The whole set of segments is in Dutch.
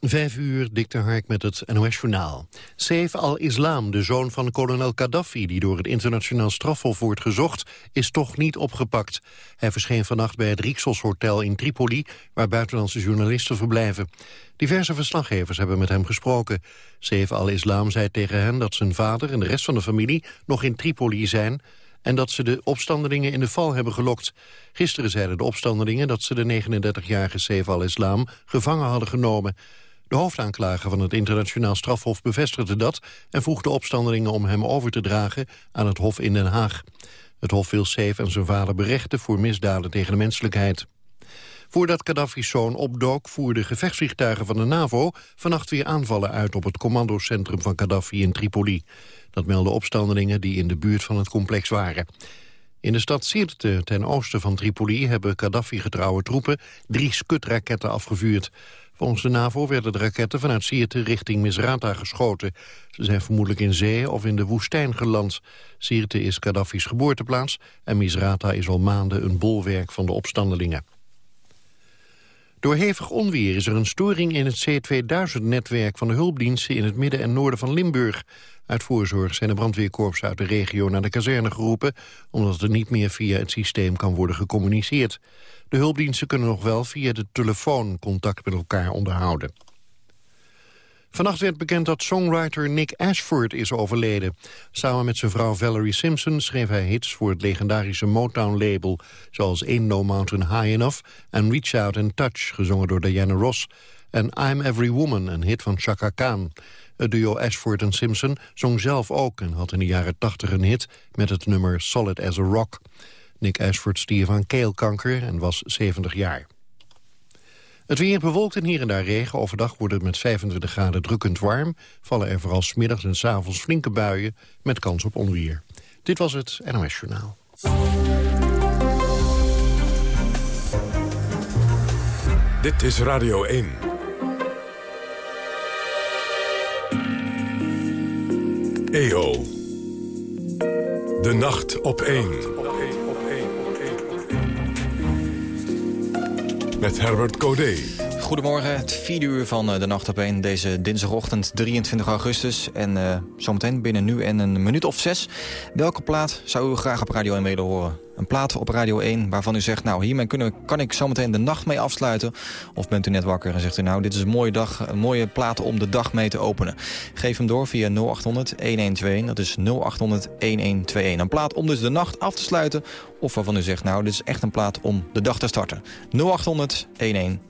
Vijf uur, Dikte Hark met het NOS-journaal. Saif al-Islam, de zoon van kolonel Gaddafi... die door het internationaal strafhof wordt gezocht, is toch niet opgepakt. Hij verscheen vannacht bij het Rixos Hotel in Tripoli... waar buitenlandse journalisten verblijven. Diverse verslaggevers hebben met hem gesproken. Saif al-Islam zei tegen hen dat zijn vader en de rest van de familie... nog in Tripoli zijn en dat ze de opstandelingen in de val hebben gelokt. Gisteren zeiden de opstandelingen dat ze de 39-jarige Saif al-Islam gevangen hadden genomen. De hoofdaanklager van het internationaal strafhof bevestigde dat... en vroeg de opstandelingen om hem over te dragen aan het Hof in Den Haag. Het Hof wil Seif en zijn vader berechten voor misdaden tegen de menselijkheid. Voordat Gaddafi's zoon opdook voerden gevechtsvliegtuigen van de NAVO... vannacht weer aanvallen uit op het commandocentrum van Gaddafi in Tripoli. Dat melden opstandelingen die in de buurt van het complex waren. In de stad Sirte, ten oosten van Tripoli, hebben Gaddafi-getrouwe troepen drie skutraketten afgevuurd. Volgens de NAVO werden de raketten vanuit Sirte richting Misrata geschoten. Ze zijn vermoedelijk in zee of in de woestijn geland. Sirte is Gaddafi's geboorteplaats en Misrata is al maanden een bolwerk van de opstandelingen. Door hevig onweer is er een storing in het C2000-netwerk van de hulpdiensten in het midden en noorden van Limburg. Uit voorzorg zijn de brandweerkorps uit de regio naar de kazerne geroepen... omdat er niet meer via het systeem kan worden gecommuniceerd. De hulpdiensten kunnen nog wel via de telefoon contact met elkaar onderhouden. Vannacht werd bekend dat songwriter Nick Ashford is overleden. Samen met zijn vrouw Valerie Simpson schreef hij hits voor het legendarische Motown-label... zoals Ain't No Mountain High Enough en Reach Out and Touch, gezongen door Diana Ross... en I'm Every Woman, een hit van Chaka Khan. Het duo Ashford en Simpson zong zelf ook en had in de jaren 80 een hit... met het nummer Solid as a Rock. Nick Ashford stierf aan keelkanker en was 70 jaar. Het weer bewolkt en hier en daar regen. Overdag wordt het met 25 graden drukkend warm. Vallen er vooral smiddags en s avonds flinke buien met kans op onweer. Dit was het NOS Journaal. Dit is Radio 1. EO. De nacht op 1. Met Herbert Codé. Goedemorgen, het vierde uur van eh, de Nacht op 1, deze dinsdagochtend 23 augustus. En uh, zometeen binnen nu en een minuut of zes. Welke plaat zou u graag op Radio 1 willen horen? Een plaat op Radio 1 waarvan u zegt... nou, hiermee kunnen, kan ik zometeen de nacht mee afsluiten. Of bent u net wakker en zegt u... nou, dit is een mooie, dag, een mooie plaat om de dag mee te openen. Geef hem door via 0800-1121. Dat is 0800-1121. Een plaat om dus de nacht af te sluiten. Of waarvan u zegt, nou, dit is echt een plaat om de dag te starten. 0800-1121.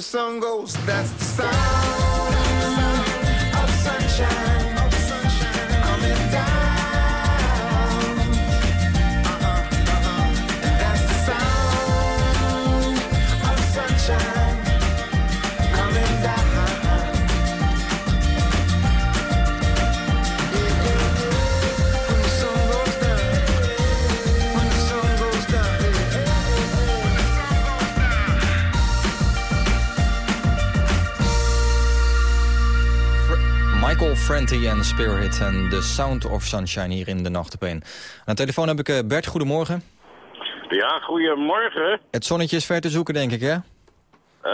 the sun goes, that's the sound of sunshine. Franti en Spirit en The Sound of Sunshine hier in de Nacht op Aan de telefoon heb ik eh, Bert, goedemorgen. Ja, goedemorgen. Het zonnetje is ver te zoeken, denk ik, hè? Uh,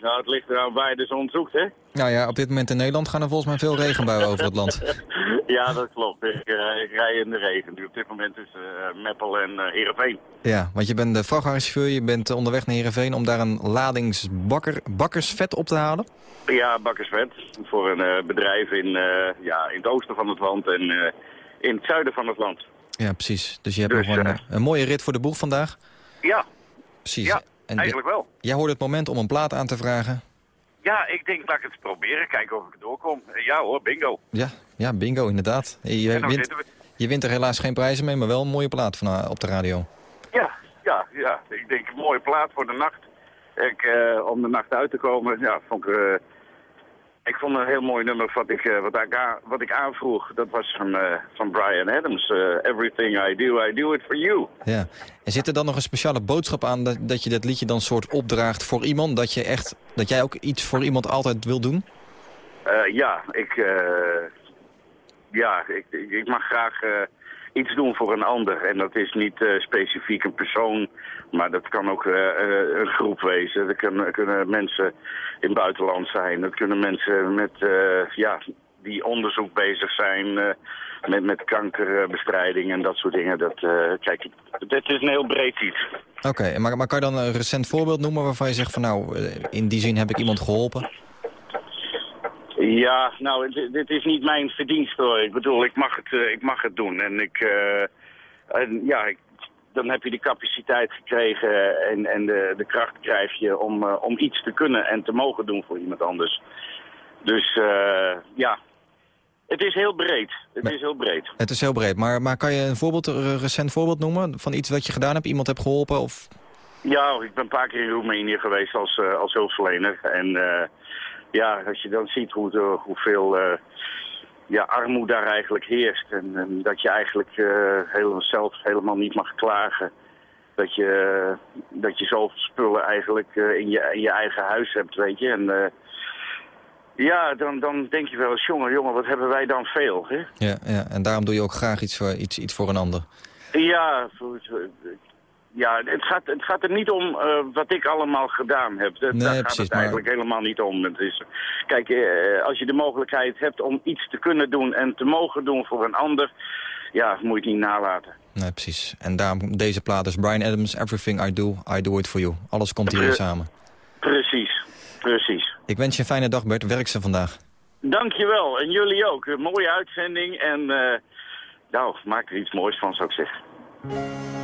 nou, het ligt er aan bij de zon zoekt, hè? Nou ja, op dit moment in Nederland gaan er volgens mij veel regenbuien over het land. ja, dat klopt. Ik, uh, ik, rij in de regen. Nu op dit moment is uh, Meppel en Heerenveen. Ja, want je bent de vrachtwagenchauffeur, je bent onderweg naar Heerenveen... om daar een ladingsbakkersvet op te halen? Ja, bakkersvet. Voor een bedrijf in, ja, in het oosten van het land en in het zuiden van het land. Ja, precies. Dus je hebt dus, nog een, een, mooie rit voor de boeg vandaag? Ja. Precies. Ja, en eigenlijk wel. Jij hoorde het moment om een plaat aan te vragen. Ja, ik denk, laat ik het proberen. Kijken of ik doorkom. Ja hoor, bingo. Ja, ja bingo, inderdaad. Je, wint, je wint er helaas geen prijzen mee, maar wel een mooie plaat van, eh, op de radio. Ja, ja, ja. Ik denk, een mooie plaat voor de nacht. Ik, uh, om de nacht uit te komen, ja, vond ik... Uh, ik vond een heel mooi nummer wat ik, uh, wat ik, wat ik aanvroeg. Dat was van, uh, van Brian Adams. Uh, Everything I do, I do it for you. Ja. En zit er dan nog een speciale boodschap aan dat, dat je dat liedje dan soort opdraagt voor iemand? Dat, je echt, dat jij ook iets voor iemand altijd wil doen? ja, ik, ja ik, ik, mag graag iets doen voor een ander. En dat is niet specifiek een persoon, maar dat kan ook een groep wezen. Er kunnen, kunnen mensen in het buitenland zijn. Dat kunnen mensen met, uh, ja, die onderzoek bezig zijn uh, met, met kankerbestrijding en dat soort dingen. Dat, uh, kijk, dit is een heel breed iets. Oké, maar, maar kan je dan een recent voorbeeld noemen waarvan je zegt van nou, in die zin heb ik iemand geholpen? Ja, nou, dit, dit is niet mijn verdienst hoor. Ik bedoel, ik mag het, ik mag het doen. En ik, en, ja, ik dan heb je die capaciteit gekregen en, en de, de kracht krijg je om, uh, om iets te kunnen en te mogen doen voor iemand anders. Dus uh, ja, het is heel breed. Het nee. is heel breed. Het is heel breed, maar, maar kan je een voorbeeld, een recent voorbeeld noemen van iets wat je gedaan hebt? Iemand hebt geholpen of... Ja, ik ben een paar keer in Roemenië geweest als, uh, als hulpverlener. En ja, als je dan ziet hoe, hoeveel ja, armoede daar eigenlijk heerst. En, en dat je eigenlijk uh, heel, zelf helemaal niet mag klagen. Dat je, dat je zoveel spullen eigenlijk uh, in, je, in je eigen huis hebt, weet je. En uh, ja, dan, dan denk je wel eens, jongen, jongen, wat hebben wij dan veel, hè? Ja, ja, en daarom doe je ook graag iets voor, iets, iets voor een ander. Ja, ja, het gaat, het gaat er niet om uh, wat ik allemaal gedaan heb. Dat, nee, daar gaat precies, het eigenlijk helemaal niet om. Het is, kijk, uh, als je de mogelijkheid hebt om iets te kunnen doen en te mogen doen voor een ander, ja, moet je het niet nalaten. Nee, precies. En daarom deze plaat is Brian Adams, Everything I Do, I Do It For You. Alles komt hier Pre samen. Precies, precies. Ik wens je een fijne dag, Bert. Werk ze vandaag. Dankjewel. En jullie ook. Een mooie uitzending. En uh, nou, maak er iets moois van, zou ik zeggen.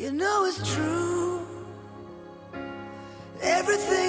You know it's true. Everything.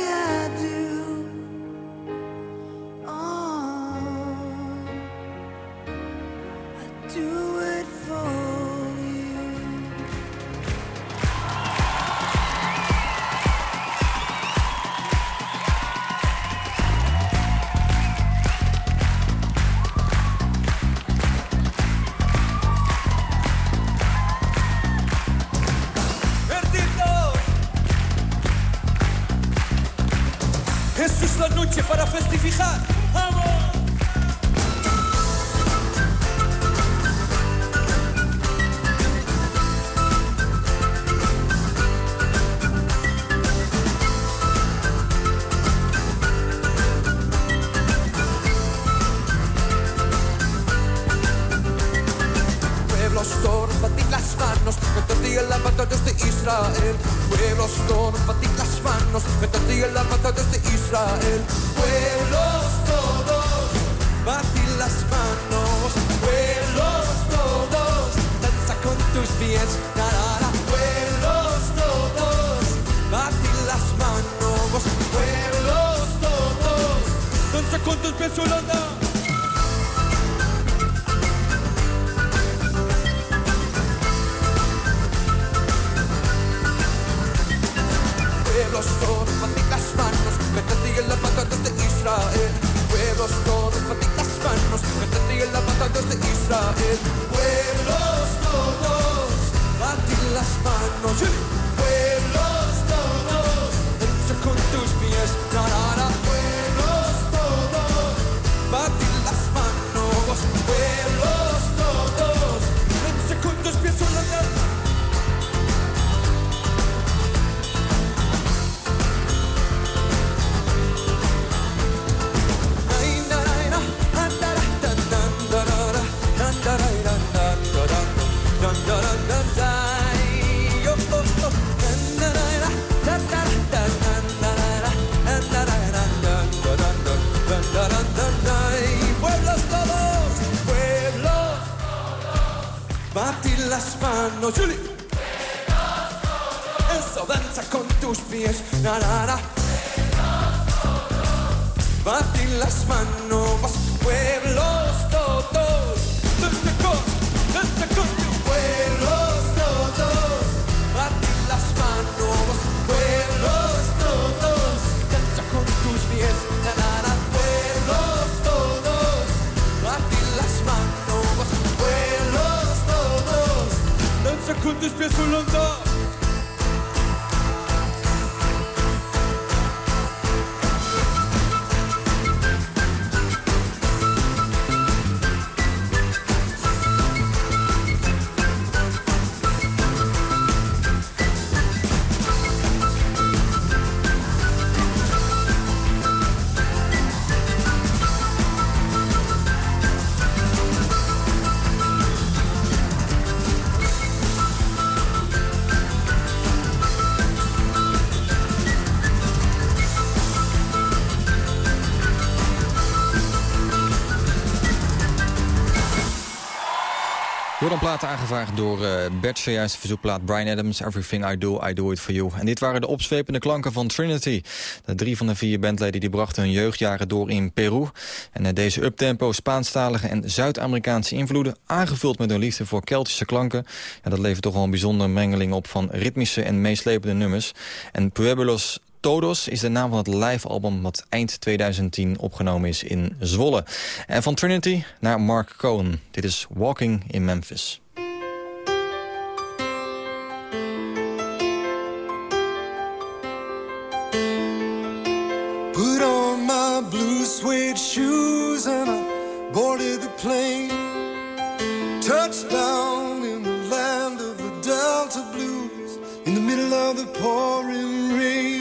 Door een plaat aangevraagd door eh, Bert, zojuist verzoekplaat Brian Adams, Everything I Do, I Do It For You. En dit waren de opzwepende klanken van Trinity. De drie van de vier bandleden die brachten hun jeugdjaren door in Peru. En eh, deze uptempo, Spaanstalige en Zuid-Amerikaanse invloeden... aangevuld met hun liefde voor Keltische klanken... Ja, dat levert toch wel een bijzondere mengeling op van ritmische en meeslepende nummers. En Pueblos Todos is de naam van het live-album dat eind 2010 opgenomen is in Zwolle. En van Trinity naar Mark Cohen. Dit is Walking in Memphis. Put on my blue suede shoes and I boarded the plane. Touchdown in the land of the Delta Blues in the middle of the pouring rain.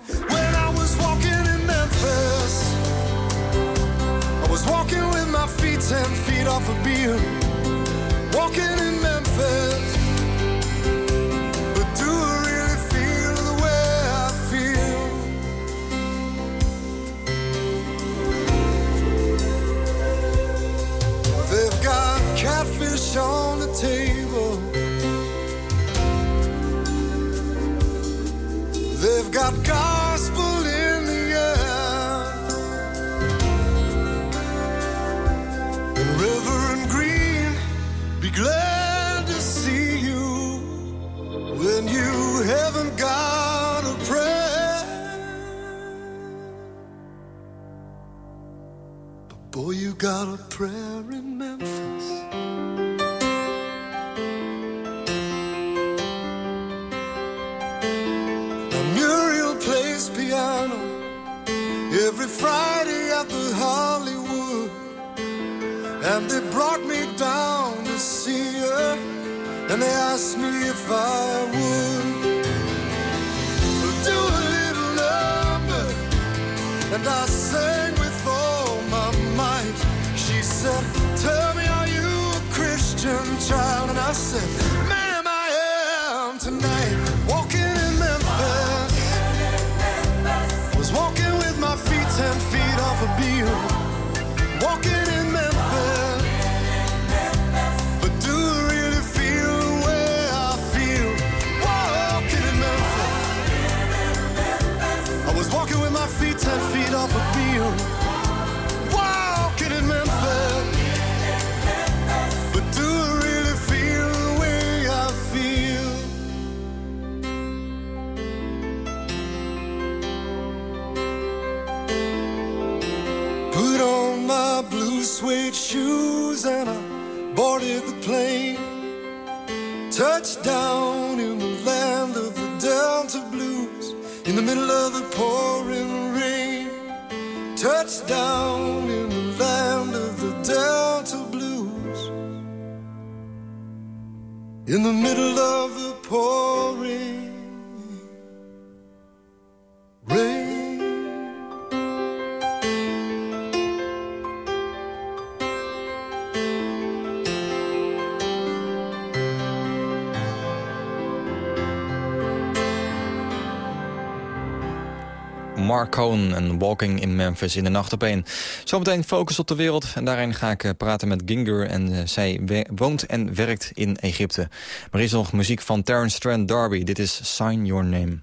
Off a beam. Walking in Memphis, but do I really feel the way I feel? They've got catfish on the table. They've got gospel they asked me if I would do a little number. And I Touchdown in the land of the Delta Blues in the middle of the pouring rain. Touchdown in the land of the Delta Blues in the middle of the pouring Mark Cohn en Walking in Memphis in de nacht op één. Zometeen focus op de wereld en daarin ga ik eh, praten met Ginger. En eh, zij woont en werkt in Egypte. Maar er is nog muziek van Terence Trent D'Arby. Dit is Sign Your Name.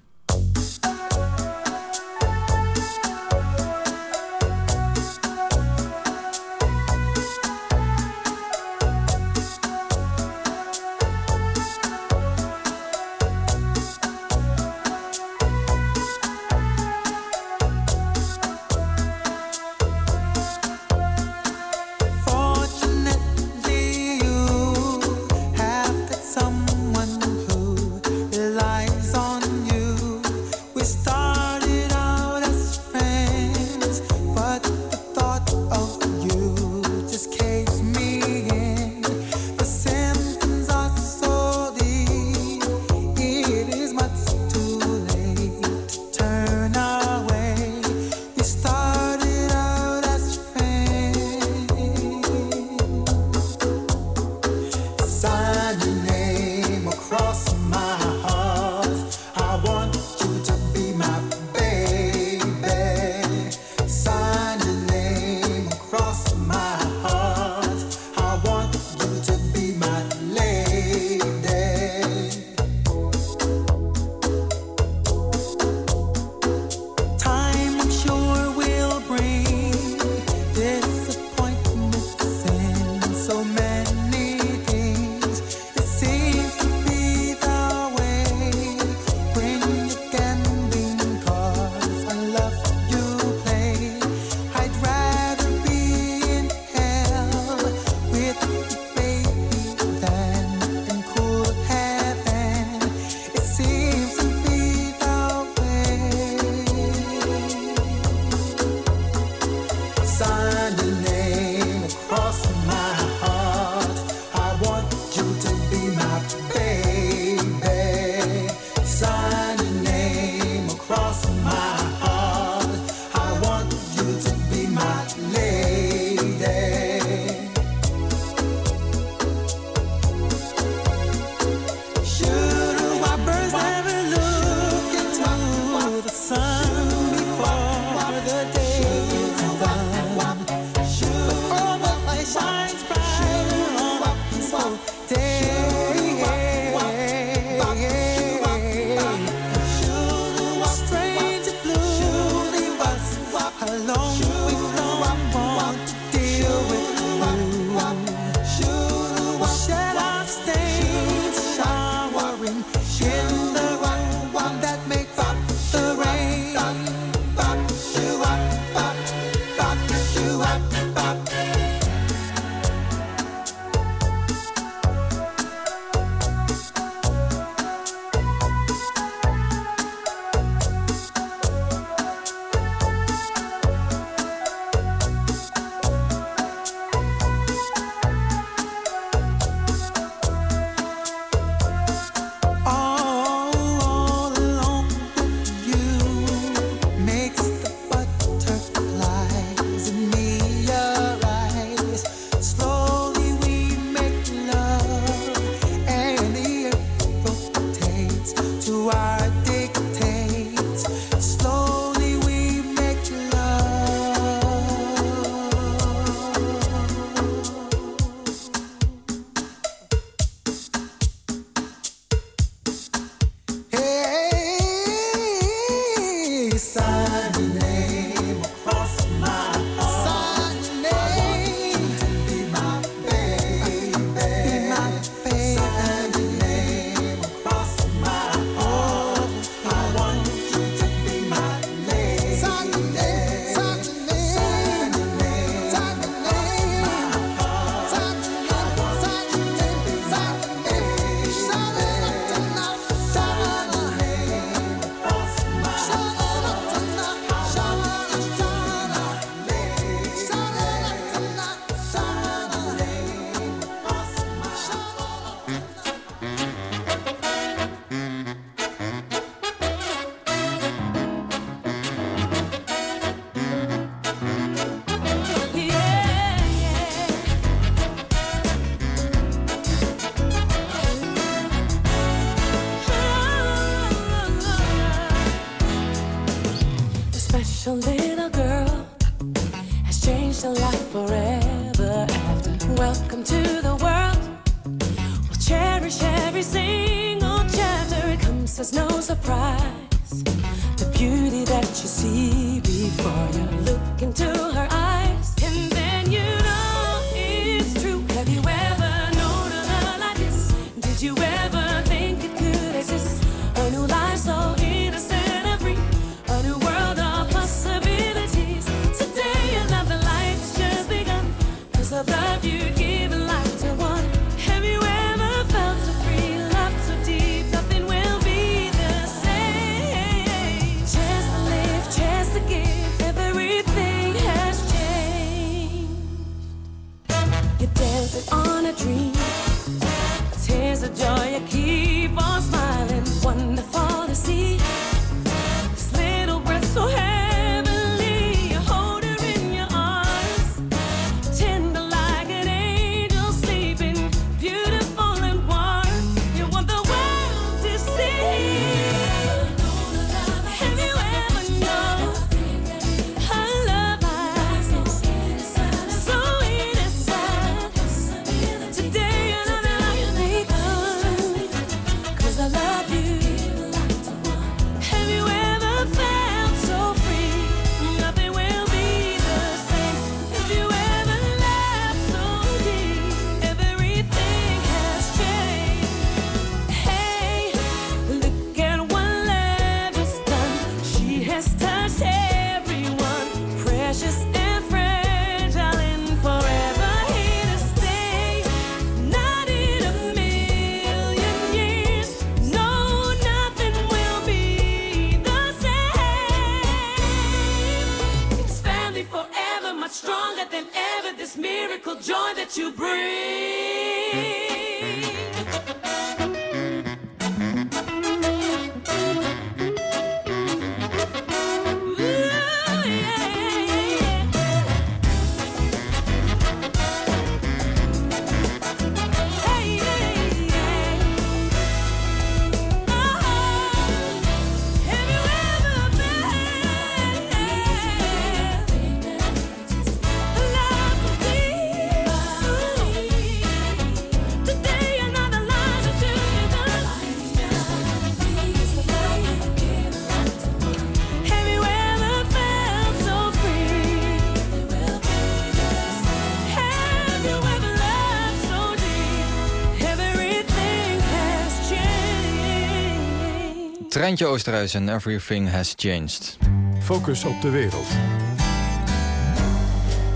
Treintje Oosterhuis en Everything Has Changed. Focus op de wereld.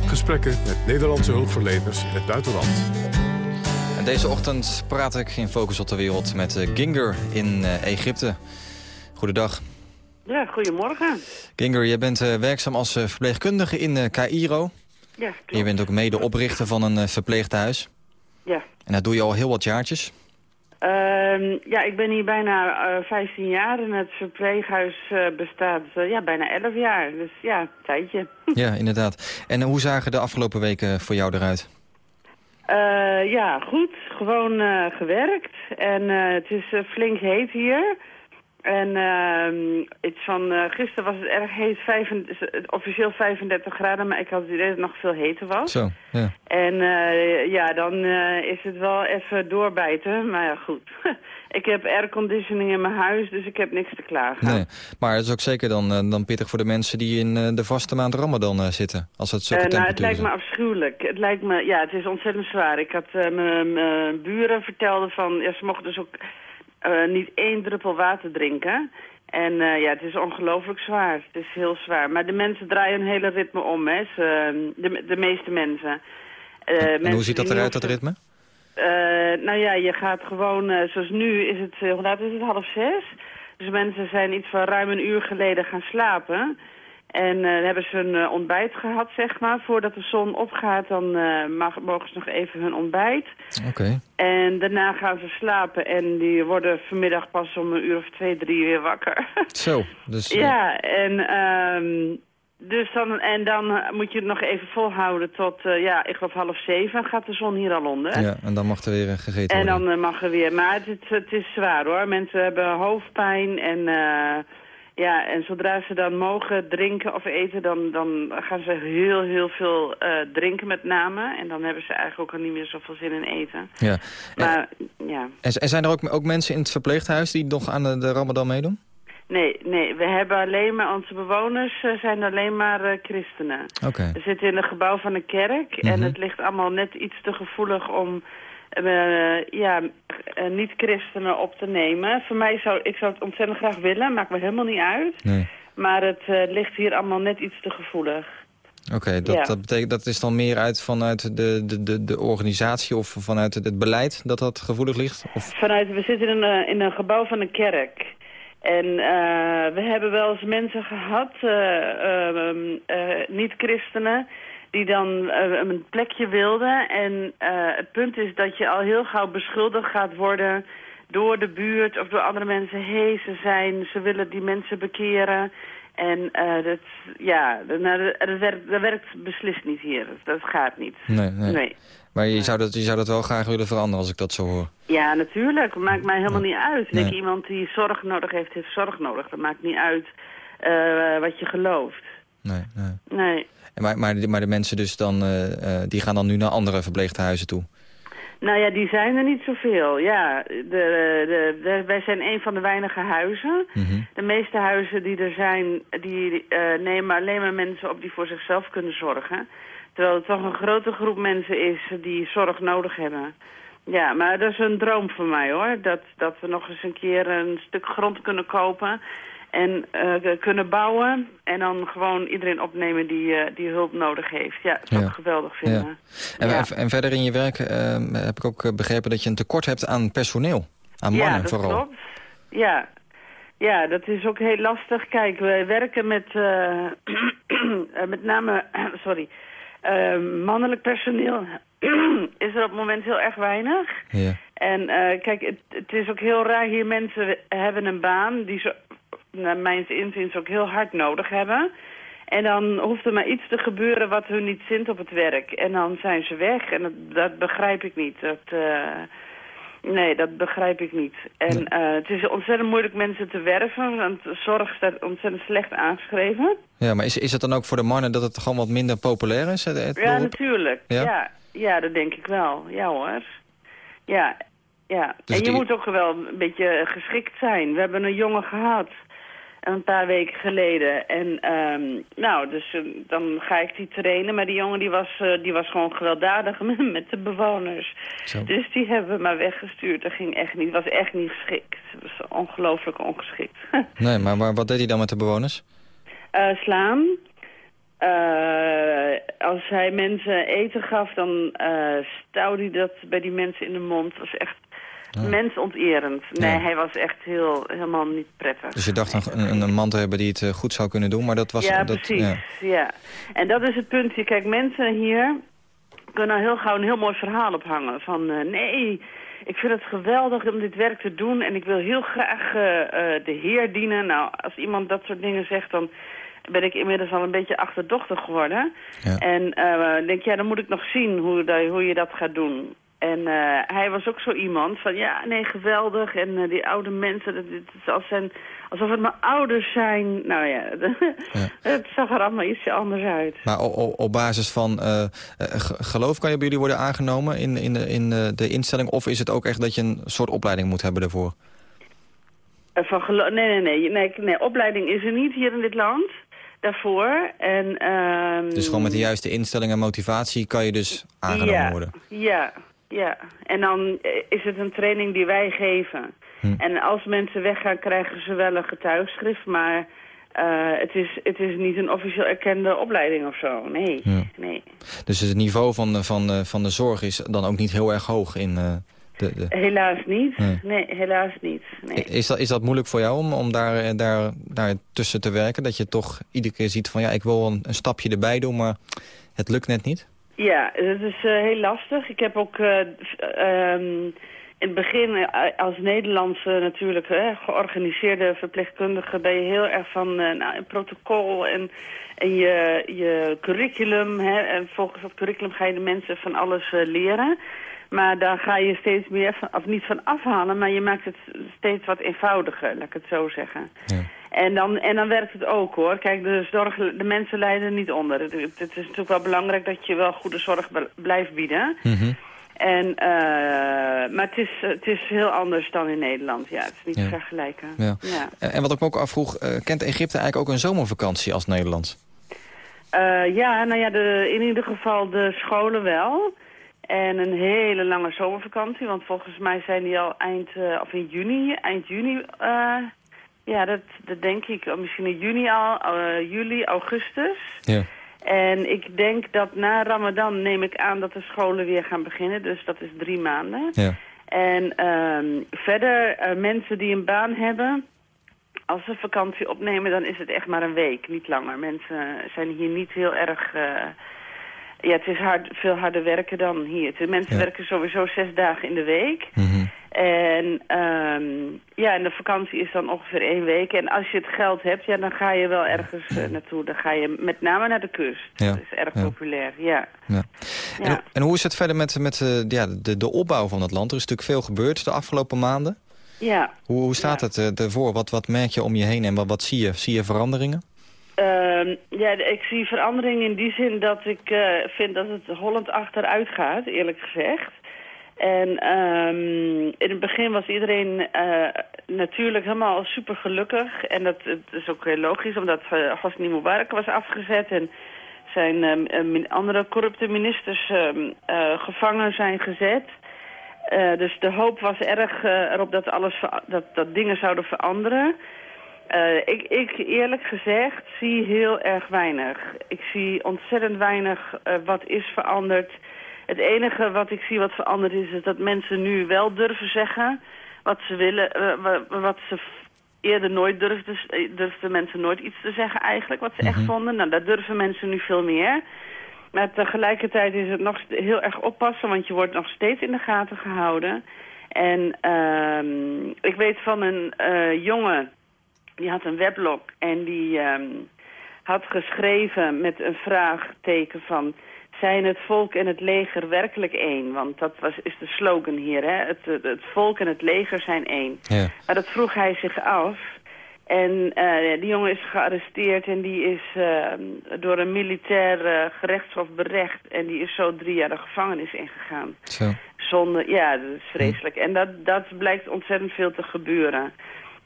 Gesprekken met Nederlandse hulpverleners in het buitenland. En deze ochtend praat ik in Focus op de Wereld met uh, Ginger in uh, Egypte. Goedendag. Ja, goedemorgen. Ginger, je bent uh, werkzaam als verpleegkundige in Cairo. Ja, klopt. Je bent ook medeoprichter van een verpleeghuis. Ja. En dat doe je al heel wat jaartjes. Uh, ja, ik ben hier bijna uh, 15 jaar en het verpleeghuis uh, bestaat uh, ja, bijna 11 jaar. Dus ja, een tijdje. Ja, inderdaad. En hoe zagen de afgelopen weken voor jou eruit? ja, goed. Gewoon gewerkt. En het is flink heet hier. En ehm, iets van, eh, gisteren was het erg heet, 35, is het officieel 35 graden, maar ik had het idee dat het nog veel heter was. Zo, ja. En eh, ja, dan eh, is het wel even doorbijten, maar ja, goed. ik heb airconditioning in mijn huis, dus ik heb niks te klagen. Nee. Maar het is ook zeker dan, dan pittig voor de mensen die in de vaste maand Ramadan zitten. Als het zulke Eh, nou, het lijkt me afschuwelijk. Het lijkt me, ja, het is ontzettend zwaar. Ik had mijn mijn buren vertelden van, ja, ze mochten dus ook eh, niet één druppel water drinken. En eh, ja, het is ongelooflijk zwaar. Het is heel zwaar. Maar de mensen draaien een hele ritme om, hè. Ze, de, de meeste mensen. Eh. En mensen hoe ziet dat eruit, dat ritme? nou ja, je gaat gewoon, zoals nu is het, hoe laat is het, half zes. Dus mensen zijn iets van ruim een uur geleden gaan slapen. En eh, hebben ze een eh, ontbijt gehad, zeg maar. Voordat de zon opgaat, dan eh, mag, mogen ze nog even hun ontbijt. Oké. En daarna gaan ze slapen en die worden vanmiddag pas om een uur of twee, drie weer wakker. Zo, dus... ja, en, ehm, dus dan, en dan moet je het nog even volhouden tot, ja, ik geloof half zeven gaat de zon hier al onder. ja, en dan mag er weer gegeten En worden. dan eh, mag er weer. Maar het, het, is zwaar hoor. Mensen hebben hoofdpijn en ja, en zodra ze dan mogen drinken of eten, dan, dan gaan ze heel, heel veel eh, drinken met name. En dan hebben ze eigenlijk ook al niet meer zoveel zin in eten. Ja. Maar ja, En, en zijn er ook, ook mensen in het verpleeghuis die nog aan de, de Ramadan meedoen? nee, nee, we hebben alleen maar, onze bewoners eh, zijn alleen maar eh, christenen. Oké. We zitten in een gebouw van een kerk en Mhm. het ligt allemaal net iets te gevoelig om eh, ja, eh, niet-christenen op te nemen. Voor mij zou ik zou het ontzettend graag willen, maakt me helemaal niet uit. Nee. Maar het eh, ligt hier allemaal net iets te gevoelig. Oké, dat, Ja. dat betekent dat is dan meer uit vanuit de, de, de, de organisatie of vanuit het, het beleid dat dat gevoelig ligt? Of, Vanuit, we zitten in een, in een gebouw van een kerk. En we hebben wel eens mensen gehad, eh, ehm, eh, niet-christenen, die dan eh, een plekje wilden. En eh, het punt is dat je al heel gauw beschuldigd gaat worden door de buurt of door andere mensen. Hé, hey, ze zijn, ze willen die mensen bekeren. En eh, dat, ja, dat, nou, dat, werkt, dat werkt beslist niet hier. Dat gaat niet. nee, nee. nee. Maar je zou, dat, je zou dat wel graag willen veranderen als ik dat zo hoor. Ja, natuurlijk. Het maakt mij helemaal niet uit. Nee. Denk iemand die zorg nodig heeft, heeft zorg nodig. Dat maakt niet uit wat je gelooft. Nee, nee. Nee. Maar, maar, de- maar de mensen dus dan, eh, eh, die gaan dan nu naar andere verpleeghuizen toe? Nou ja, die zijn er niet zoveel. Ja, de, de, de- wij zijn een van de weinige huizen. Mhm. De meeste huizen die er zijn, die eh, nemen alleen maar mensen op die voor zichzelf kunnen zorgen. Terwijl het toch een grote groep mensen is die zorg nodig hebben. Ja, maar dat is een droom voor mij hoor. Dat, dat we nog eens een keer een stuk grond kunnen kopen en eh, kunnen bouwen. En dan gewoon iedereen opnemen die, eh, die hulp nodig heeft. Ja, dat zou ik Ja. geweldig vinden. En, Ja. en, en verder in je werk eh, heb ik ook eh, begrepen dat je een tekort hebt aan personeel. Aan mannen ja, dat vooral. klopt. Ja. ja, dat is ook heel lastig. Kijk, wij werken met, met name, sorry, eh, mannelijk personeel is er op het moment heel erg weinig. Ja. En kijk, het, het is ook heel raar hier. Mensen hebben een baan die ze, naar mijn inziens, ook heel hard nodig hebben. En dan hoeft er maar iets te gebeuren wat hun niet zint op het werk. En dan zijn ze weg. En dat, dat begrijp ik niet. Dat, eh, nee, dat begrijp ik niet. En eh, het is ontzettend moeilijk mensen te werven. Want zorg staat ontzettend slecht aangeschreven. ja, maar is, is het dan ook voor de mannen dat het gewoon wat minder populair is? Het, het Ja, natuurlijk. Ja? Ja? Ja, dat denk ik wel. Ja hoor. Ja, ja. Dus en je die- moet ook wel een beetje geschikt zijn. We hebben een jongen gehad een paar weken geleden. En ehm, nou, dus eh, dan ga ik die trainen. Maar die jongen die was, eh, die was gewoon gewelddadig met de bewoners. Zo. Dus die hebben we maar weggestuurd. Dat ging echt niet. was echt niet geschikt. Het was ongelooflijk ongeschikt. Nee, maar, maar wat deed hij dan met de bewoners? Eh, slaan. Eh, als hij mensen eten gaf, dan stouwde hij dat bij die mensen in de mond. Dat was echt mensonterend. Nee, Ja. hij was echt heel, helemaal niet prettig. Dus je dacht een, een, een man te hebben die het eh, goed zou kunnen doen, maar dat was... ja, dat, precies. ja. Ja. En dat is het puntje. Kijk, mensen hier kunnen heel gauw een heel mooi verhaal ophangen. Van, eh, nee, ik vind het geweldig om dit werk te doen... en ik wil heel graag eh, de Heer dienen. Nou, als iemand dat soort dingen zegt... dan ben ik inmiddels al een beetje achterdochtig geworden. Ja. En denk, ja, dan moet ik nog zien hoe, hoe je dat gaat doen. En eh, hij was ook zo iemand van, ja, nee, geweldig. En eh, die oude mensen, dat, het is als zijn, alsof het mijn ouders zijn. Nou ja, het zag er allemaal ietsje anders uit. Maar op, basis van uh, geloof kan je bij jullie worden aangenomen in, in, de, in de instelling? Of is het ook echt dat je een soort opleiding moet hebben daarvoor? van geloof, nee, nee, nee, nee, nee, opleiding is er niet hier in dit land daarvoor. En, ehm, dus gewoon met de juiste instelling en motivatie kan je dus aangenomen ja, worden? Ja, ja. En dan eh, is het een training die wij geven. Hm. En als mensen weggaan krijgen ze wel een getuigschrift, maar... Uh, het, is, het is niet een officieel erkende opleiding of zo. Nee, nee. Dus het niveau van, van, van de zorg is dan ook niet heel erg hoog in, uh, Helaas niet. Nee, helaas niet. Nee. Is, dat, is dat moeilijk voor jou om, om daar, daar, daar tussen te werken? Dat je toch iedere keer ziet van ja, ik wil een, een stapje erbij doen, maar het lukt net niet? Ja, dat is uh, heel lastig. Ik heb ook um, in het begin eh, als Nederlandse natuurlijk georganiseerde verpleegkundige ben je heel erg van nou, een protocol en, en je, je curriculum. Hè, en volgens dat curriculum ga je de mensen van alles leren. Maar daar ga je steeds meer, van, of niet van afhalen, maar je maakt het steeds wat eenvoudiger, laat ik het zo zeggen. Ja. En, dan, en dan werkt het ook hoor. Kijk, de, zorg, de mensen lijden niet onder. Het, het, is natuurlijk wel belangrijk dat je wel goede zorg blijft bieden. Mm En, uh, maar het is, het is heel anders dan in Nederland. Ja, het is niet te vergelijken. Ja. ja. En wat ik me ook afvroeg, uh, kent Egypte eigenlijk ook een zomervakantie als Nederland? Uh, ja, nou ja, de, in ieder geval de scholen wel. En een hele lange zomervakantie, want volgens mij zijn die al eind, uh, of in juni, eind juni, uh, ja, dat, dat denk ik, misschien in juni al, uh, juli, augustus. Ja. En ik denk dat na Ramadan neem ik aan dat de scholen weer gaan beginnen, dus dat is drie maanden. Ja. En um, verder, mensen die een baan hebben, als ze vakantie opnemen, dan is het echt maar een week, niet langer. Mensen zijn hier niet heel erg ja, het is hard, veel harder werken dan hier. De mensen werken sowieso zes dagen in de week. Mhm. En um, ja, en de vakantie is dan ongeveer één week. En als je het geld hebt, ja, dan ga je wel ergens uh, naartoe. Dan ga je met name naar de kust. Ja. Dat is erg populair, ja. ja. En, en, hoe is het verder met, met uh, ja, de, de opbouw van het land? Er is natuurlijk veel gebeurd de afgelopen maanden. Ja. Hoe, hoe staat het uh, ervoor? Wat, wat merk je om je heen en wat, wat zie je? Zie je veranderingen? Uh, ja, ik zie verandering in die zin dat ik uh, vind dat het Holland achteruit gaat, eerlijk gezegd. En um, in het begin was iedereen uh, natuurlijk helemaal super gelukkig. En dat, dat, is ook heel logisch, omdat uh, Hosni Mubarak was afgezet... en zijn um, andere corrupte ministers gevangen zijn gezet... Dus de hoop was erg erop dat, alles, dat, dat dingen zouden veranderen. Uh, ik, ik eerlijk gezegd zie heel erg weinig. Ik zie ontzettend weinig uh, wat is veranderd. Het enige wat ik zie wat veranderd is, is dat mensen nu wel durven zeggen wat ze willen, uh, wat ze eerder nooit durfden, durfden mensen nooit iets te zeggen eigenlijk, wat ze echt mhm. vonden. Nou, dat durven mensen nu veel meer. Maar tegelijkertijd is het nog heel erg oppassen, want je wordt nog steeds in de gaten gehouden. En uh, ik weet van een jongen die had een weblog en die um, had geschreven met een vraagteken van... zijn het volk en het leger werkelijk één? Want dat was, is de slogan hier, hè? Het, het, volk en het leger zijn één. Ja. Maar dat vroeg hij zich af... En uh, die jongen is gearresteerd en die is uh, door een militair uh, gerechtshof berecht. En die is zo drie jaar de gevangenis ingegaan. Zo. Zonder, ja, dat is vreselijk. En dat, dat blijkt ontzettend veel te gebeuren.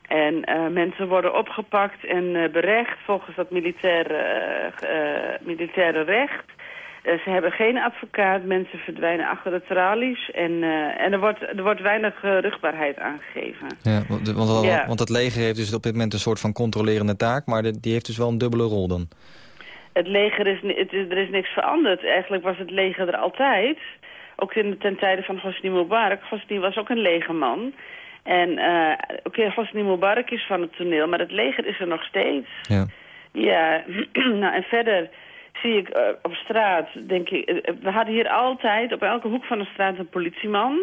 En uh, mensen worden opgepakt en uh, berecht volgens dat militaire, uh, militaire recht. ze hebben geen advocaat, mensen verdwijnen achter de tralies. En, en er, wordt, er wordt weinig rugbaarheid aangegeven. Ja, want, want, ja. want het leger heeft dus op dit moment een soort van controlerende taak... maar die heeft dus wel een dubbele rol dan. Het leger is, het is, er is niks veranderd. Eigenlijk was het leger er altijd. Ook in, ten tijde van Hosni Mubarak. Hosni was ook een legerman... En uh, oké, okay, Hosni Mubarak is van het toneel, maar het leger is er nog steeds. Ja. Ja, nou en verder zie ik uh, op straat, denk ik... Uh, we hadden hier altijd op elke hoek van de straat een politieman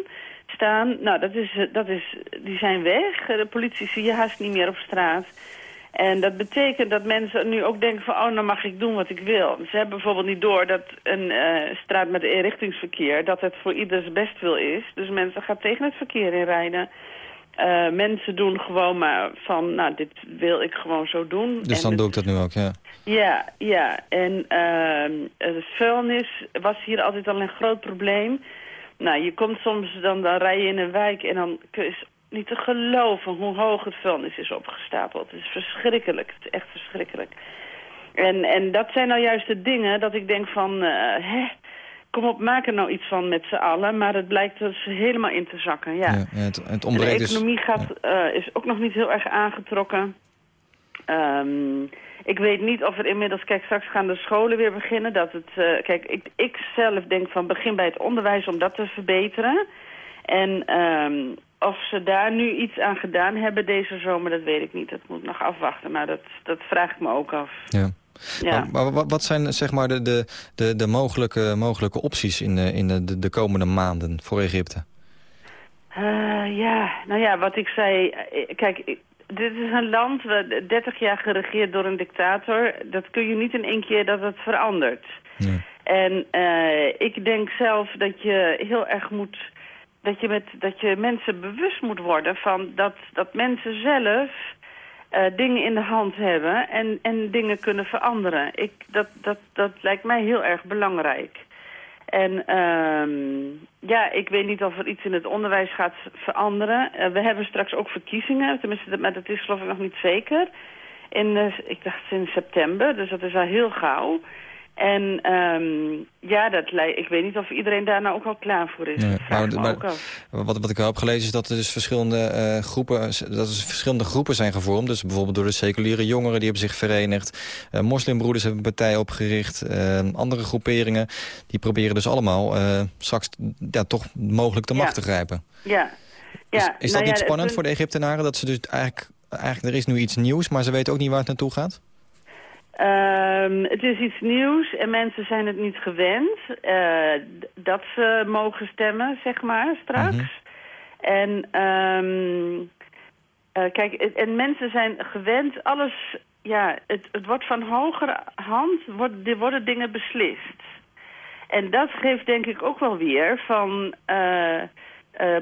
staan. Nou, dat is, dat is, die zijn weg. De politie zie je haast niet meer op straat. En dat betekent dat mensen nu ook denken van... oh, nou mag ik doen wat ik wil. Ze hebben bijvoorbeeld niet door dat een uh, straat met eenrichtingsverkeer... dat het voor ieders bestwil is. Dus mensen gaan tegen het verkeer inrijden. Uh, mensen doen gewoon maar van, nou, dit wil ik gewoon zo doen. Dus dan doe ik dat nu ook, ja. Ja, ja. En uh, het vuilnis was hier altijd al een groot probleem. Nou, je komt soms, dan, dan rij je in een wijk en dan is niet te geloven hoe hoog het vuilnis is opgestapeld. Het is verschrikkelijk, het is echt verschrikkelijk. En, en dat zijn nou juist de dingen dat ik denk van, uh, hè, kom op, maak er nou iets van met z'n allen. Maar het blijkt dus helemaal in te zakken, ja. ja het, het de dus- economie gaat, uh, is ook nog niet heel erg aangetrokken. Um, ik weet niet of er inmiddels... Kijk, straks gaan de scholen weer beginnen. Dat het, uh, kijk, ik, ik zelf denk van begin bij het onderwijs om dat te verbeteren. En um, of ze daar nu iets aan gedaan hebben deze zomer, dat weet ik niet. Dat moet nog afwachten, maar dat, dat vraag ik me ook af. Ja. Ja. Maar, maar wat zijn zeg maar, de, de, de, de mogelijke, mogelijke opties in, de, in de, de komende maanden voor Egypte? Uh, ja, nou ja, wat ik zei... Eh, kijk, dit is een land, 30 jaar geregeerd door een dictator. Dat kun je niet in één keer dat het verandert. Ja. En uh, ik denk zelf dat je heel erg moet... Dat je, met, dat je mensen bewust moet worden van dat, dat mensen zelf uh, dingen in de hand hebben en, en dingen kunnen veranderen. Ik, dat, dat, dat lijkt mij heel erg belangrijk. En um, ja, ik weet niet of er iets in het onderwijs gaat veranderen. Uh, we hebben straks ook verkiezingen, tenminste, maar dat is geloof ik nog niet zeker. In, uh, ik dacht in september, dus dat is al heel gauw. En um, ja, dat ik weet niet of iedereen daar nou ook al klaar voor is. Nee, maar, maar wat, wat ik wel heb gelezen is dat er dus verschillende uh, groepen, dat er verschillende groepen zijn gevormd. Dus bijvoorbeeld door de seculiere jongeren, die hebben zich verenigd. Uh, moslimbroeders hebben een partij opgericht. Uh, andere groeperingen, die proberen dus allemaal straks ja, toch mogelijk de macht te grijpen. Ja. ja. Is, is nou dat niet spannend voor de Egyptenaren? Dat ze dus eigenlijk, eigenlijk, er is nu iets nieuws, maar ze weten ook niet waar het naartoe gaat? Um, het is iets nieuws en mensen zijn het niet gewend uh, dat ze mogen stemmen, zeg maar, straks. Mm -hmm. En um, uh, kijk, en mensen zijn gewend, alles, ja, het, het wordt van hogere hand, wordt, er worden dingen beslist. En dat geeft denk ik ook wel weer van uh,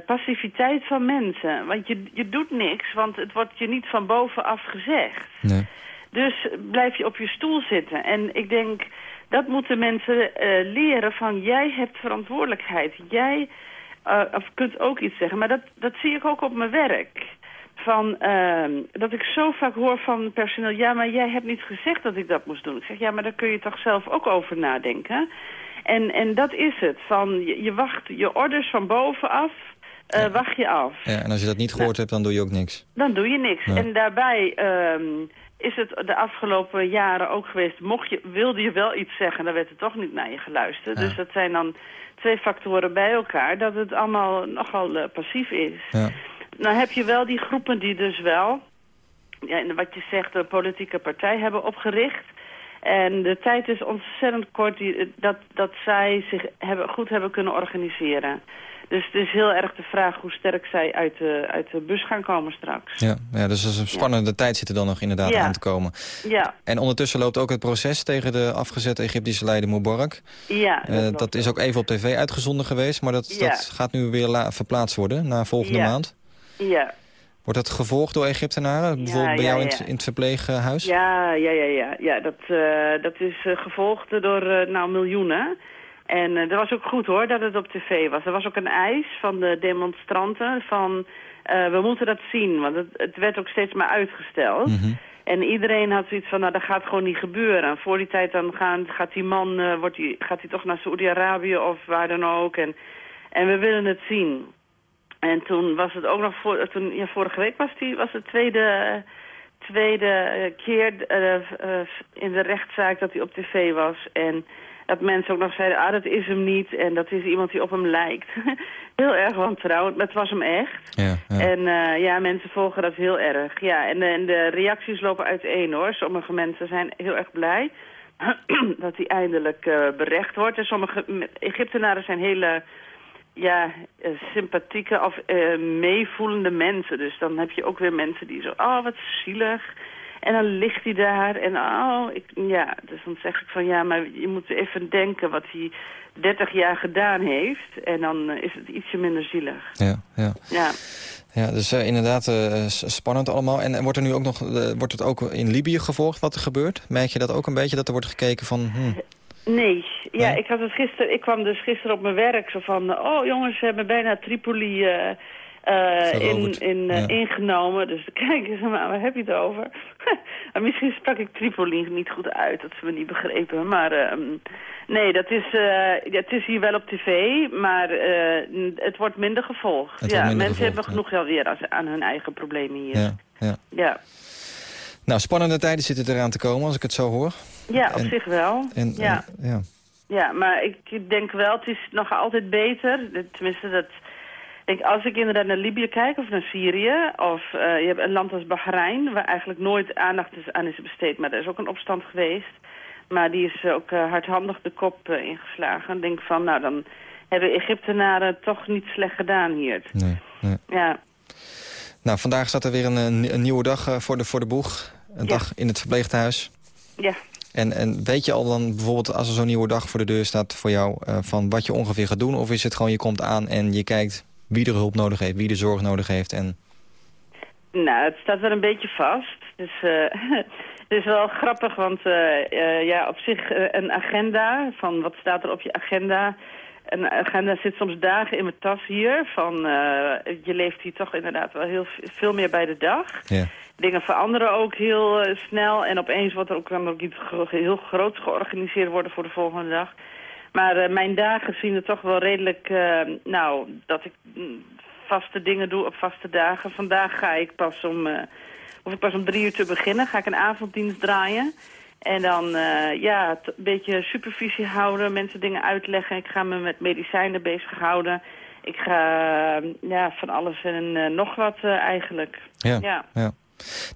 passiviteit van mensen. Want je, je doet niks, want het wordt je niet van bovenaf gezegd. Nee. Dus blijf je op je stoel zitten. En ik denk, dat moeten mensen uh, leren van jij hebt verantwoordelijkheid. Jij uh, of kunt ook iets zeggen. Maar dat, dat zie ik ook op mijn werk. Van, uh, dat ik zo vaak hoor van personeel... ja, maar jij hebt niet gezegd dat ik dat moest doen. Ik zeg, ja, maar daar kun je toch zelf ook over nadenken. En, en dat is het. Van, je, je wacht je orders van bovenaf... Uh, ja. wacht je af. Ja, en als je dat niet gehoord nou, hebt, dan doe je ook niks. Dan doe je niks. Ja. En daarbij um, is het de afgelopen jaren ook geweest... Mocht je, wilde je wel iets zeggen, dan werd er toch niet naar je geluisterd. Dus dat zijn dan twee factoren bij elkaar... dat het allemaal nogal uh, passief is. Ja. Nou heb je wel die groepen die dus wel... Ja, wat je zegt, de politieke partij hebben opgericht... En de tijd is ontzettend kort die, dat, dat zij zich hebben, goed hebben kunnen organiseren. Dus het is heel erg de vraag hoe sterk zij uit de, uit de bus gaan komen straks. Ja, ja dus is een spannende ja. tijd zit er dan nog inderdaad ja. aan te komen. Ja. En ondertussen loopt ook het proces tegen de afgezette Egyptische leider Mubarak. Ja, dat, uh, dat is ook even op tv uitgezonden geweest, maar dat, dat gaat nu weer verplaatst worden na volgende maand. Ja. Wordt dat gevolgd door Egyptenaren? Bijvoorbeeld bij jou in, in, het verpleeghuis? Ja, ja, ja, ja. ja dat, uh, dat is uh, gevolgd door uh, nou, miljoenen. En uh, dat was ook goed hoor, dat het op tv was. Er was ook een eis van de demonstranten van... Uh, we moeten dat zien, want het, het, werd ook steeds maar uitgesteld. Mm -hmm. En iedereen had zoiets van, nou dat gaat gewoon niet gebeuren. En voor die tijd dan gaan, gaat die man, uh, wordt die, gaat hij toch naar Saoedi-Arabië of waar dan ook. En, en we willen het zien. En toen was het ook nog, voor, toen, ja, vorige week was, die, was de tweede, tweede keer in de rechtszaak dat hij op tv was. En dat mensen ook nog zeiden, ah, dat is hem niet. En dat is iemand die op hem lijkt. heel erg wantrouwend, maar het was hem echt. Ja, ja. En uh, ja, mensen volgen dat heel erg. Ja, en, en de reacties lopen uiteen, hoor. Sommige mensen zijn heel erg blij dat hij eindelijk uh, berecht wordt. En sommige Egyptenaren zijn hele ja, uh, sympathieke of uh, meevoelende mensen. Dus dan heb je ook weer mensen die zo, oh, wat zielig. En dan ligt hij daar en oh, ik, ja, dus dan zeg ik van ja, maar je moet even denken wat hij 30 jaar gedaan heeft. En dan eh, is het ietsje minder zielig. Ja, ja. Ja. Ja, dus eh, inderdaad eh, spannend allemaal. En, en wordt er nu ook nog, wordt het ook in Libië gevolgd wat er gebeurt? Merk je dat ook een beetje, dat er wordt gekeken van... Hm, Nee, ja, Nee? ik had het gisteren, ik kwam dus gisteren op mijn werk zo van, oh jongens, we hebben bijna Tripoli eh, eh, in, in, eh, ja. ingenomen. Dus kijk eens, maar waar heb je het over? Misschien sprak ik Tripoli niet goed uit, dat ze me niet begrepen. Maar ehm, nee, dat is, eh, ja, het is hier wel op tv, maar eh, het wordt minder gevolgd. Ja, minder mensen gevolgd, hebben genoeg alweer aan, aan hun eigen problemen hier. ja, ja. ja. Nou, spannende tijden zitten eraan te komen, als ik het zo hoor. Ja, op En- zich wel. En, ja. en- ja. Ja, maar ik denk wel, het is nog altijd beter. Tenminste, dat, als ik inderdaad naar Libië kijk of naar Syrië... of eh, je hebt een land als Bahrein... waar eigenlijk nooit aandacht is, aan is besteed... maar er is ook een opstand geweest. Maar die is ook eh, hardhandig de kop eh, ingeslagen. Ik denk van, nou, dan hebben Egyptenaren toch niet slecht gedaan hier. Nee, nee. Ja, Nou, vandaag staat er weer een, een, nieuwe dag voor, de, voor de boeg. Een Ja. dag in het verpleeghuis. ja. En, en weet je al dan bijvoorbeeld als er zo'n nieuwe dag voor de deur staat voor jou... van wat je ongeveer gaat doen? Of is het gewoon je komt aan en je kijkt wie er hulp nodig heeft... wie de zorg nodig heeft en... Nou, het staat wel een beetje vast. Dus eh, het is wel grappig, want eh, eh, ja, op zich een agenda, van wat staat er op je agenda... Een agenda zit soms dagen in mijn tas hier. Van, je leeft hier toch inderdaad wel heel veel meer bij de dag. Ja. Dingen veranderen ook heel snel. En opeens wordt er ook, kan er ook iets heel groots georganiseerd worden voor de volgende dag. Maar eh, mijn dagen zien er toch wel redelijk... eh, nou, dat ik mm, vaste dingen doe op vaste dagen. Vandaag ga ik pas om... eh of ik pas om drie uur te beginnen. Ga ik een avonddienst draaien. En dan ja, een beetje supervisie houden, mensen dingen uitleggen. Ik ga me met medicijnen bezighouden. Ik ga ja, van alles en nog wat eigenlijk. Ja, Ja, ja.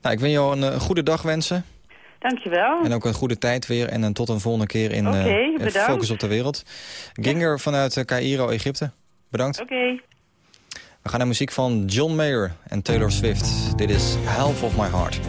Nou, ik wil jou een goede dag wensen. Dankjewel. En ook een goede tijd weer. En dan tot een volgende keer in Oké, eh, bedankt. Focus op de Wereld. Ginger vanuit eh, Cairo, Egypte. Bedankt. Oké. We gaan naar muziek van John Mayer en Taylor Swift. Dit is Half of My Heart.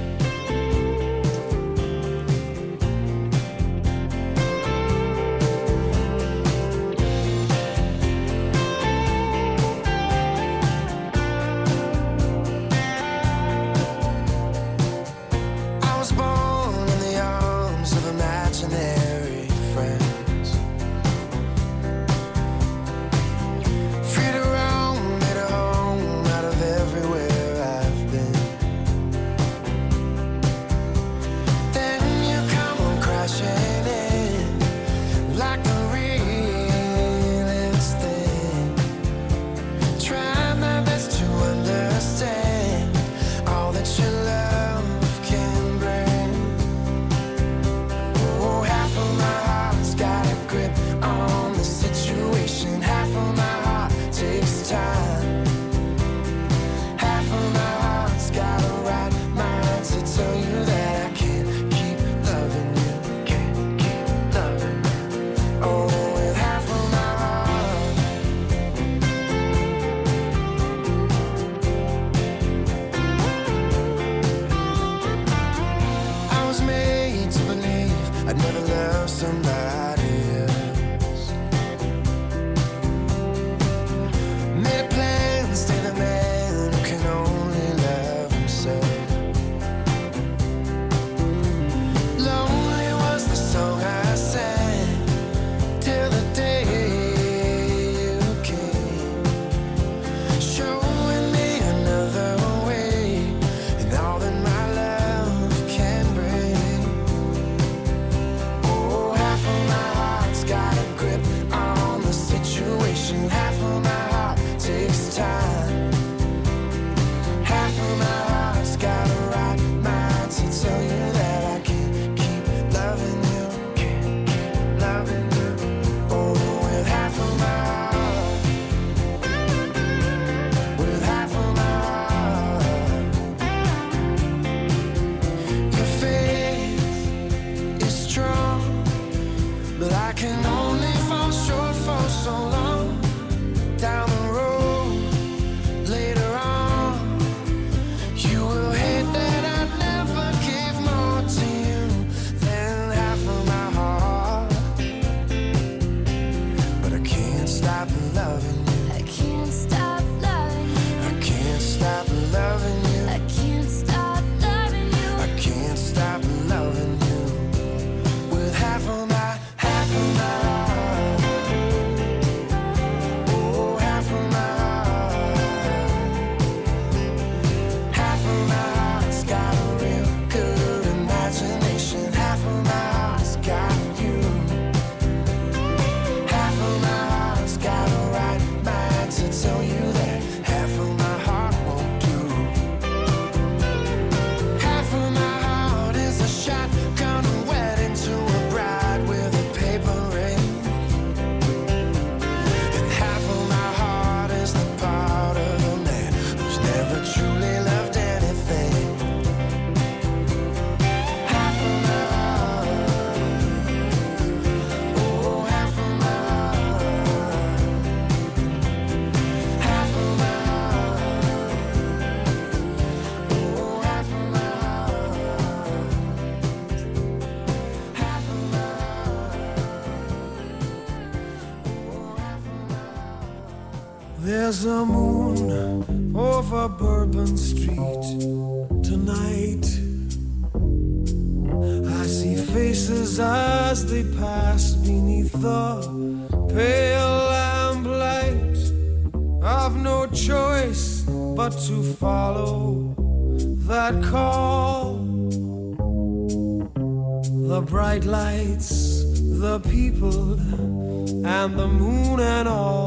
There's a moon over Bourbon Street tonight. I see faces as they pass beneath the pale lamplight. I've no choice but to follow that call. The bright lights, the people, and the moon and all.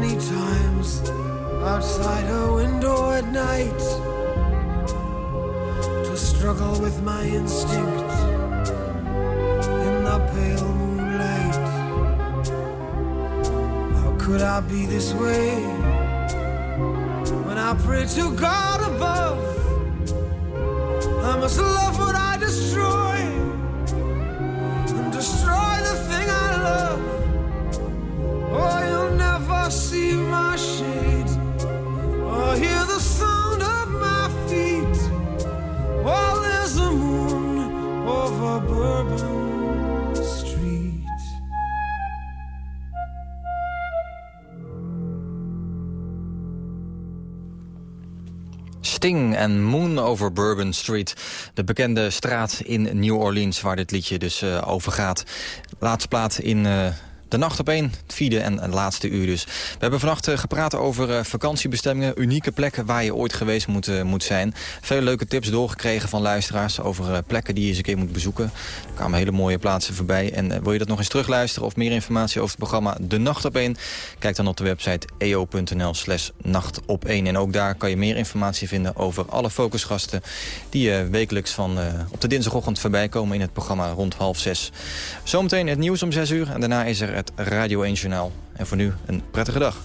many times outside her window at night to struggle with my instinct in the pale moonlight. How could I be this way when I pray to God above? I must love En Moon over Bourbon Street. De bekende straat in New Orleans waar dit liedje dus eh, over gaat. Laatste plaat in eh, de nacht op één, het vierde en laatste uur dus. We hebben vannacht eh, gepraat over eh, vakantiebestemmingen, unieke plekken waar je ooit geweest moet, eh, moet zijn. Veel leuke tips doorgekregen van luisteraars over plekken die je eens een keer moet bezoeken. Er kwamen hele mooie plaatsen voorbij. En wil je dat nog eens terugluisteren of meer informatie over het programma De Nacht op 1? Kijk dan op de website eo.nl slash nacht op 1. En ook daar kan je meer informatie vinden over alle focusgasten die wekelijks van, op de dinsdagochtend voorbij komen in het programma rond half zes. Zometeen het nieuws om zes uur en daarna is er het Radio 1 Journaal. En voor nu een prettige dag.